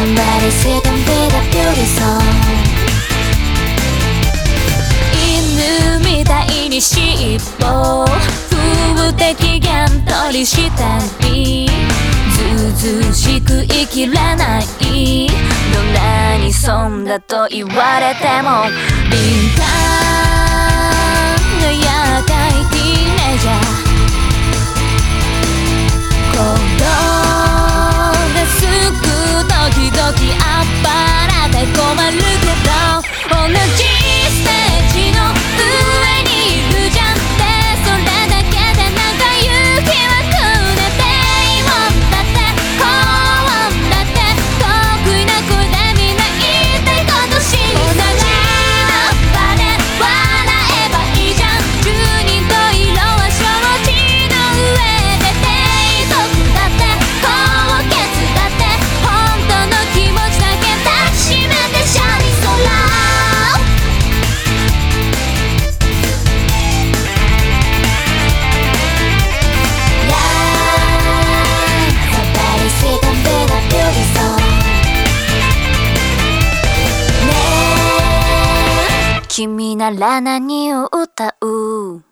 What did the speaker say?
Somebody sit and be the beauty song. 犬みたいに尻尾風的ギャン取りしたりずうずうしく生きれない。どんなに損だと言われても敏感同じ君なら何を歌う？